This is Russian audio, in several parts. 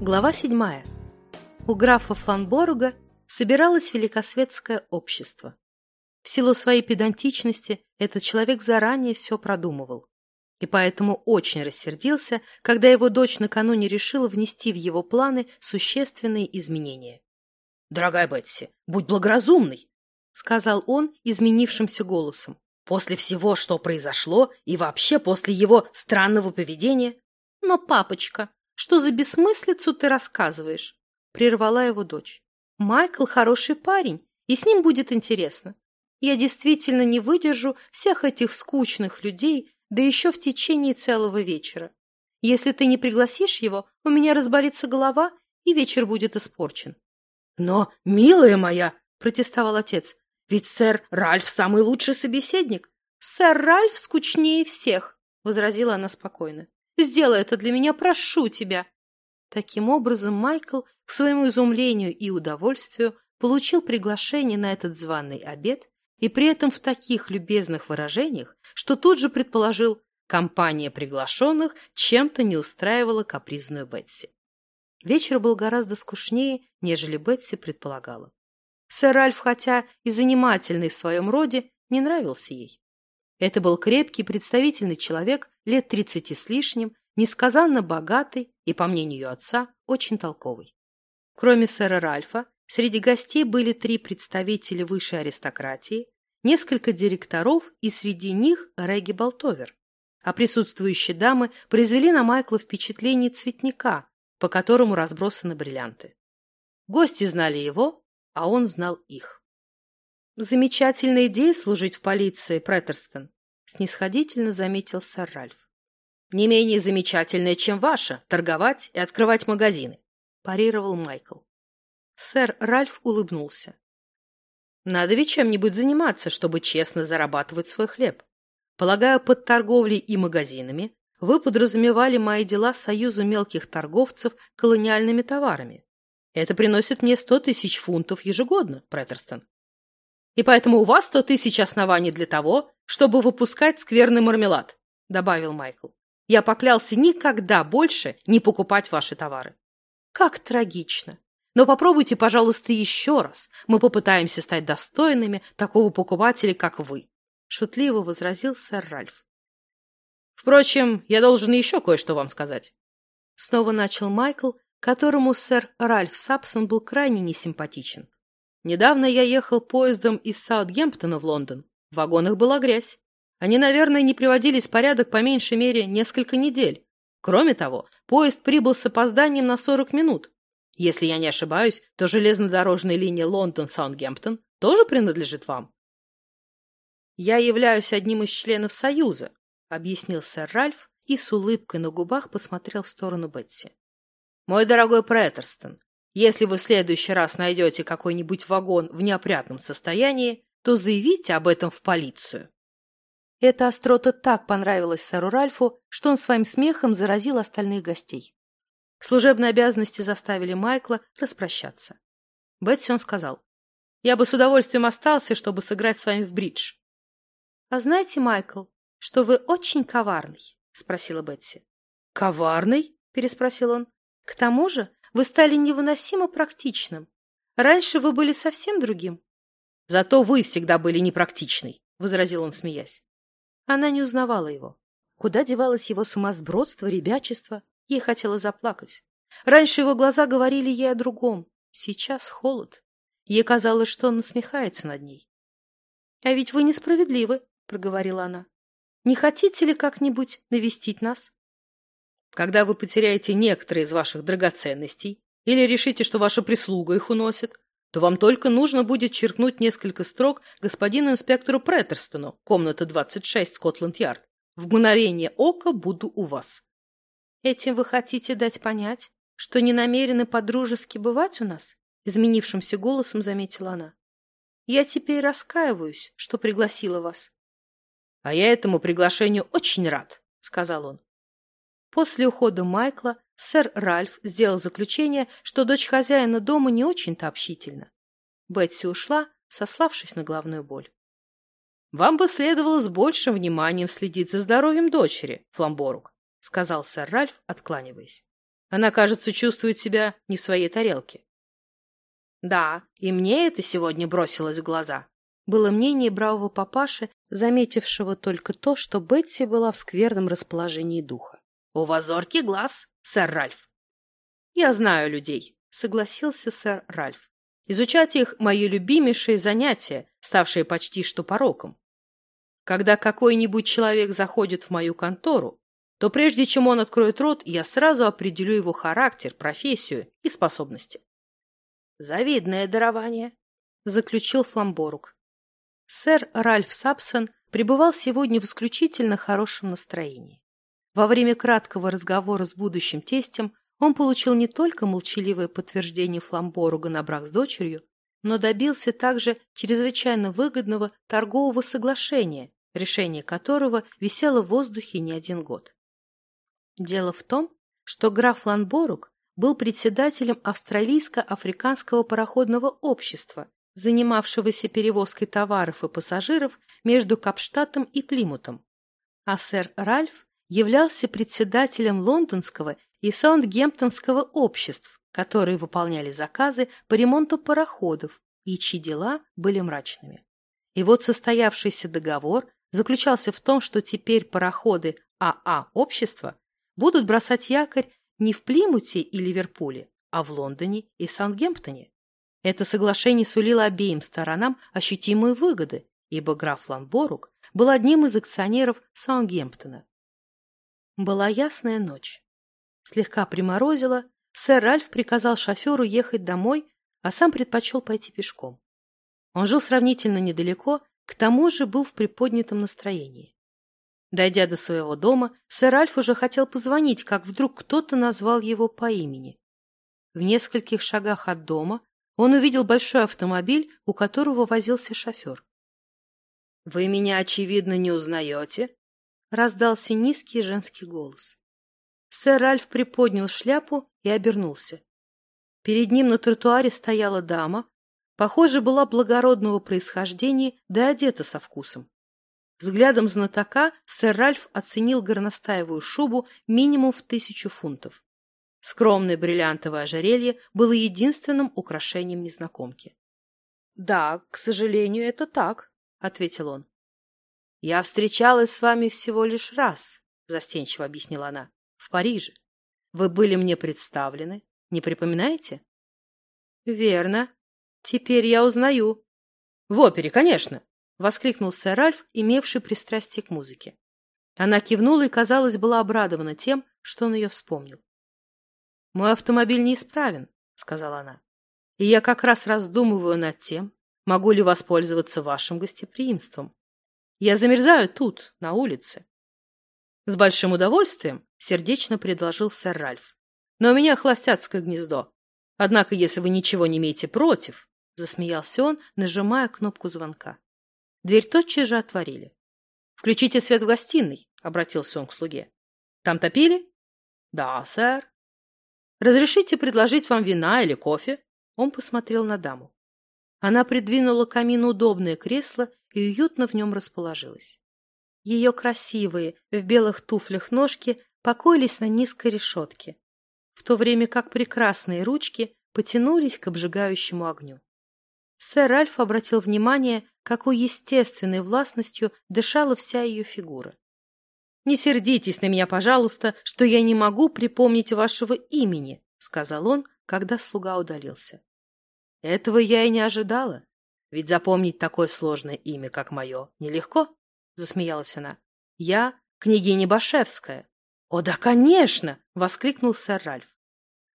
Глава седьмая. У графа Фланборуга собиралось великосветское общество. В силу своей педантичности этот человек заранее все продумывал. И поэтому очень рассердился, когда его дочь накануне решила внести в его планы существенные изменения. «Дорогая Бетси, будь благоразумной!» — сказал он изменившимся голосом. «После всего, что произошло, и вообще после его странного поведения...» «Но, папочка, что за бессмыслицу ты рассказываешь?» — прервала его дочь. «Майкл хороший парень, и с ним будет интересно. Я действительно не выдержу всех этих скучных людей, да еще в течение целого вечера. Если ты не пригласишь его, у меня разболится голова, и вечер будет испорчен. — Но, милая моя, — протестовал отец, — ведь сэр Ральф самый лучший собеседник. — Сэр Ральф скучнее всех, — возразила она спокойно. — Сделай это для меня, прошу тебя. Таким образом, Майкл, к своему изумлению и удовольствию, получил приглашение на этот званый обед и при этом в таких любезных выражениях, что тут же предположил, компания приглашенных чем-то не устраивала капризную Бетси. Вечер был гораздо скучнее, нежели Бетси предполагала. Сэр Альф, хотя и занимательный в своем роде, не нравился ей. Это был крепкий, представительный человек, лет тридцати с лишним, несказанно богатый и, по мнению ее отца, очень толковый. Кроме сэра Ральфа, Среди гостей были три представителя высшей аристократии, несколько директоров и среди них Регги Болтовер. А присутствующие дамы произвели на Майкла впечатление цветника, по которому разбросаны бриллианты. Гости знали его, а он знал их. «Замечательная идея служить в полиции, Преттерстон», — снисходительно заметил сэр Ральф. «Не менее замечательная, чем ваша, торговать и открывать магазины», — парировал Майкл. Сэр Ральф улыбнулся. Надо ведь чем-нибудь заниматься, чтобы честно зарабатывать свой хлеб. Полагаю, под торговлей и магазинами вы подразумевали мои дела с Союзом мелких торговцев колониальными товарами. Это приносит мне сто тысяч фунтов ежегодно, Преттерстон. И поэтому у вас сто тысяч оснований для того, чтобы выпускать скверный мармелад, добавил Майкл. Я поклялся никогда больше не покупать ваши товары. Как трагично. Но попробуйте, пожалуйста, еще раз. Мы попытаемся стать достойными такого покупателя, как вы. Шутливо возразил сэр Ральф. Впрочем, я должен еще кое-что вам сказать. Снова начал Майкл, которому сэр Ральф Сапсон был крайне несимпатичен. Недавно я ехал поездом из Саутгемптона в Лондон. В вагонах была грязь. Они, наверное, не приводились в порядок по меньшей мере несколько недель. Кроме того, поезд прибыл с опозданием на 40 минут. Если я не ошибаюсь, то железнодорожная линия Лондон-Саундгемптон тоже принадлежит вам. Я являюсь одним из членов Союза, объяснил сэр Ральф и с улыбкой на губах посмотрел в сторону Бетси. Мой дорогой Преттерстон, если вы в следующий раз найдете какой-нибудь вагон в неопрятном состоянии, то заявите об этом в полицию. Эта острота так понравилась сэру Ральфу, что он своим смехом заразил остальных гостей. Служебные обязанности заставили Майкла распрощаться. Бетси он сказал, «Я бы с удовольствием остался, чтобы сыграть с вами в бридж». «А знаете, Майкл, что вы очень коварный?» — спросила Бетси. «Коварный?» — переспросил он. «К тому же вы стали невыносимо практичным. Раньше вы были совсем другим». «Зато вы всегда были непрактичной», — возразил он, смеясь. Она не узнавала его. Куда девалось его сумасбродство, ребячество? Ей хотелось заплакать. Раньше его глаза говорили ей о другом. Сейчас холод. Ей казалось, что он насмехается над ней. — А ведь вы несправедливы, — проговорила она. — Не хотите ли как-нибудь навестить нас? — Когда вы потеряете некоторые из ваших драгоценностей или решите, что ваша прислуга их уносит, то вам только нужно будет черкнуть несколько строк господину инспектору Преттерстону, комната 26, Скотланд-Ярд. В мгновение ока буду у вас. Этим вы хотите дать понять, что не намерены подружески бывать у нас? Изменившимся голосом заметила она. Я теперь раскаиваюсь, что пригласила вас. — А я этому приглашению очень рад, — сказал он. После ухода Майкла сэр Ральф сделал заключение, что дочь хозяина дома не очень-то общительна. Бетси ушла, сославшись на главную боль. — Вам бы следовало с большим вниманием следить за здоровьем дочери, Фламборук, — сказал сэр Ральф, откланиваясь. Она, кажется, чувствует себя не в своей тарелке. Да, и мне это сегодня бросилось в глаза. Было мнение бравого папаши, заметившего только то, что Бетси была в скверном расположении духа. «У вас зоркий глаз, сэр Ральф». «Я знаю людей», — согласился сэр Ральф. «Изучать их — мое любимейшее занятие, ставшее почти что пороком. Когда какой-нибудь человек заходит в мою контору, то прежде чем он откроет рот, я сразу определю его характер, профессию и способности. «Завидное дарование», — заключил Фламборук. Сэр Ральф Сапсон пребывал сегодня в исключительно хорошем настроении. Во время краткого разговора с будущим тестем он получил не только молчаливое подтверждение Фламборуга на брак с дочерью, но добился также чрезвычайно выгодного торгового соглашения, решение которого висело в воздухе не один год. Дело в том, что граф Ланборук был председателем Австралийско-африканского пароходного общества, занимавшегося перевозкой товаров и пассажиров между Капштатом и Плимутом, а сэр Ральф являлся председателем лондонского и саундгемптонского обществ, которые выполняли заказы по ремонту пароходов и чьи дела были мрачными. И вот состоявшийся договор заключался в том, что теперь пароходы АА общества будут бросать якорь не в Плимуте и Ливерпуле, а в Лондоне и Саундгемптоне. Это соглашение сулило обеим сторонам ощутимые выгоды, ибо граф Ланборук был одним из акционеров Саундгемптона. Была ясная ночь. Слегка приморозило, сэр Ральф приказал шоферу ехать домой, а сам предпочел пойти пешком. Он жил сравнительно недалеко, к тому же был в приподнятом настроении. Дойдя до своего дома, сэр Альф уже хотел позвонить, как вдруг кто-то назвал его по имени. В нескольких шагах от дома он увидел большой автомобиль, у которого возился шофер. — Вы меня, очевидно, не узнаете? — раздался низкий женский голос. Сэр Альф приподнял шляпу и обернулся. Перед ним на тротуаре стояла дама, похоже, была благородного происхождения, да одета со вкусом. Взглядом знатока сэр Ральф оценил горностаевую шубу минимум в тысячу фунтов. Скромное бриллиантовое ожерелье было единственным украшением незнакомки. — Да, к сожалению, это так, — ответил он. — Я встречалась с вами всего лишь раз, — застенчиво объяснила она, — в Париже. Вы были мне представлены, не припоминаете? — Верно. Теперь я узнаю. — В опере, конечно, воскликнул сэр Ральф, имевший пристрастие к музыке. Она кивнула и, казалось, была обрадована тем, что он ее вспомнил. «Мой автомобиль неисправен», — сказала она. «И я как раз раздумываю над тем, могу ли воспользоваться вашим гостеприимством. Я замерзаю тут, на улице». «С большим удовольствием», — сердечно предложил сэр Ральф. «Но у меня холостяцкое гнездо. Однако, если вы ничего не имеете против», — засмеялся он, нажимая кнопку звонка. Дверь тотчас же отворили. «Включите свет в гостиной», — обратился он к слуге. «Там топили?» «Да, сэр». «Разрешите предложить вам вина или кофе?» Он посмотрел на даму. Она придвинула к камину удобное кресло и уютно в нем расположилась. Ее красивые, в белых туфлях ножки покоились на низкой решетке, в то время как прекрасные ручки потянулись к обжигающему огню. Сэр Альф обратил внимание, какой естественной властностью дышала вся ее фигура. «Не сердитесь на меня, пожалуйста, что я не могу припомнить вашего имени», — сказал он, когда слуга удалился. «Этого я и не ожидала. Ведь запомнить такое сложное имя, как мое, нелегко», — засмеялась она. «Я княгиня Башевская». «О, да, конечно!» — воскликнул сэр Ральф.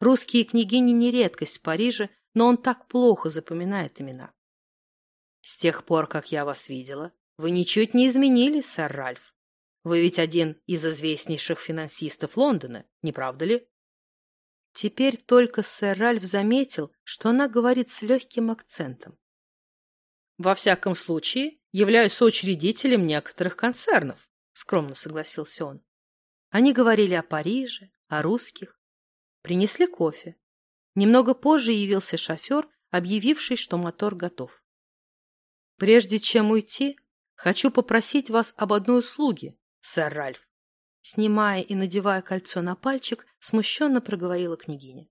«Русские княгини не редкость в Париже, но он так плохо запоминает имена. С тех пор, как я вас видела, вы ничуть не изменились, сэр Ральф. Вы ведь один из известнейших финансистов Лондона, не правда ли? Теперь только сэр Ральф заметил, что она говорит с легким акцентом. Во всяком случае, являюсь соучредителем некоторых концернов, скромно согласился он. Они говорили о Париже, о русских. Принесли кофе. Немного позже явился шофер, объявивший, что мотор готов. «Прежде чем уйти, хочу попросить вас об одной услуге, сэр Ральф». Снимая и надевая кольцо на пальчик, смущенно проговорила княгиня.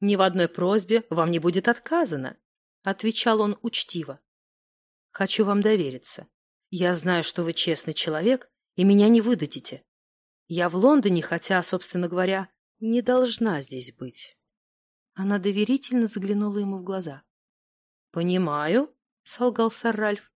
«Ни в одной просьбе вам не будет отказано», — отвечал он учтиво. «Хочу вам довериться. Я знаю, что вы честный человек, и меня не выдадите. Я в Лондоне, хотя, собственно говоря, не должна здесь быть». Она доверительно заглянула ему в глаза. «Понимаю», — солгал сэр Ральф.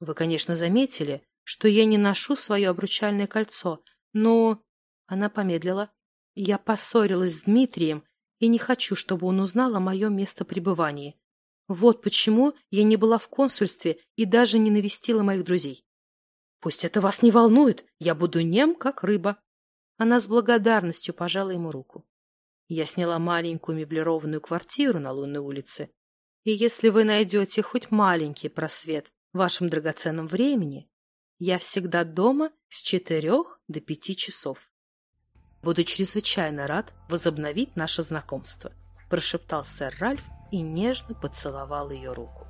«Вы, конечно, заметили, что я не ношу свое обручальное кольцо, но...» Она помедлила. «Я поссорилась с Дмитрием и не хочу, чтобы он узнал о моем местопребывании. Вот почему я не была в консульстве и даже не навестила моих друзей. Пусть это вас не волнует, я буду нем, как рыба». Она с благодарностью пожала ему руку. Я сняла маленькую меблированную квартиру на Лунной улице. И если вы найдете хоть маленький просвет в вашем драгоценном времени, я всегда дома с четырех до пяти часов. Буду чрезвычайно рад возобновить наше знакомство, прошептал сэр Ральф и нежно поцеловал ее руку.